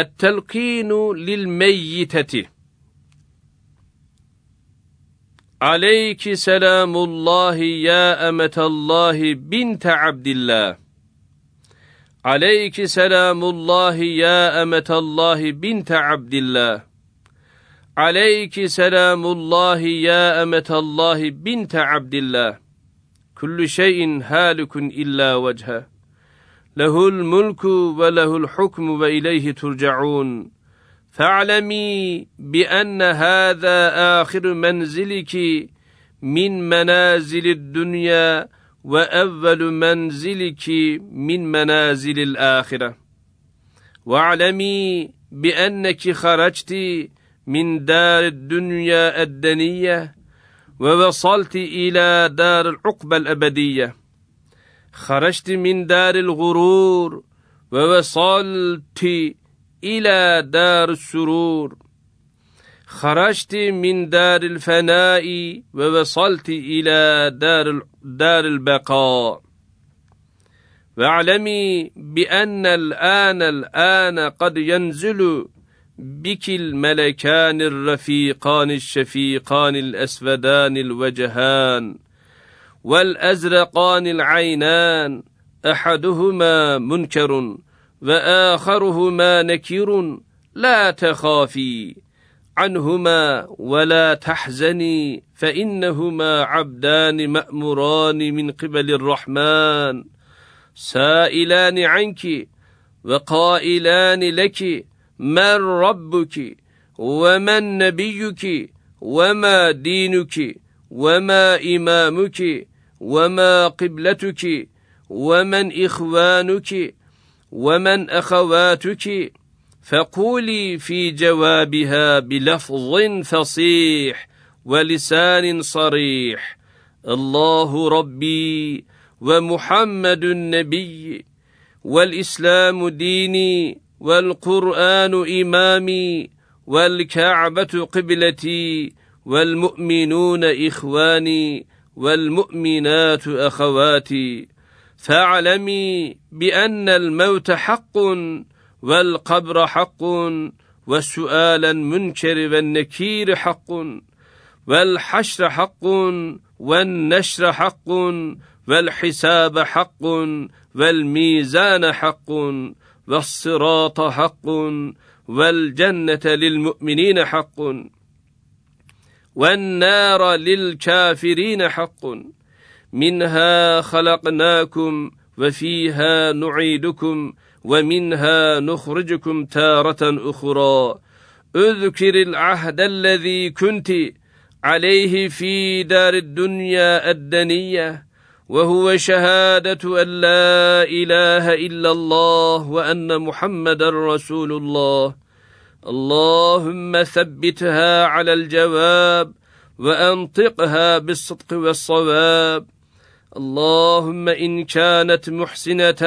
التلقين للميتة. عليك سلام الله يا أمة الله بنت عبد الله. عليك سلام الله يا أمة الله بنت عبد الله. عليك سلام الله يا أمة الله بنت عبد الله. كل شيء هالك إلا وجهه. له الملك وله الحكم وإليه ترجعون. فاعلمي بأن هذا آخر منزلك من منازل الدنيا وأول منزلك من منازل الآخرة. واعلمي بأنك خرجت من دار الدنيا الدنية ووصلت إلى دار العقبة الأبدية. خرجت من دار الغرور ووصلت إلى دار السرور. خرجت من دار الفناء ووصلت إلى دار دار البقاء. واعلمي بأن الآن الآن قد ينزل بك الملكان الرفيقان الشفيقان الأسودان الوجهان. والأزرقان العينان أحدهما منكر وآخرهما نكير لا تخافي عنهما ولا تحزني فإنهما عبدان مأموران من قبل الرحمن سائلان عنك وقائلان لك من ربك ومن نبيك وما دينك وما إمامك وما قبلتك ومن إخوانك ومن أخواتك فقولي في جوابها بلفظ فصيح ولسان صريح الله ربي ومحمد النبي والإسلام ديني والقرآن إمامي والكعبة قبلتي والمؤمنون إخواني والمؤمنات أخواتي فاعلمي بأن الموت حق والقبر حق والسؤال المنكر والنكير حق والحشر حق والنشر حق والحساب حق والميزان حق والصراط حق والجنة للمؤمنين حق والنار للكافرين حق. منها خلقناكم وفيها نعيدكم ومنها نخرجكم تارة أخرى. اذكر العهد الذي كنت عليه في دار الدنيا الدنية وهو شهادة أن لا إله إلا الله وأن محمد رسول الله. اللهم ثبتها على الجواب وأنطقها بالصدق والصواب. اللهم إن كانت محسنة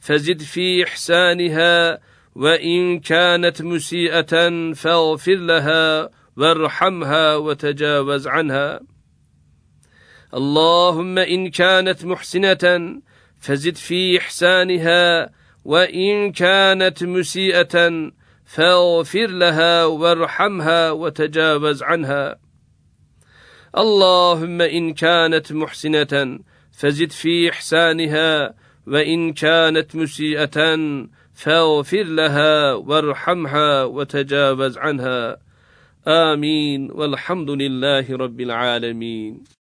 فزد في إحسانها وإن كانت مسيئة فاغفر لها وارحمها وتجاوز عنها. اللهم إن كانت محسنة فزد في إحسانها وإن كانت مسيئة فاغفر لها وارحمها وتجاوز عنها. اللهم إن كانت محسنة فزد في إحسانها وإن كانت مسيئة فاغفر لها وارحمها وتجاوز عنها. آمين. والحمد لله رب العالمين.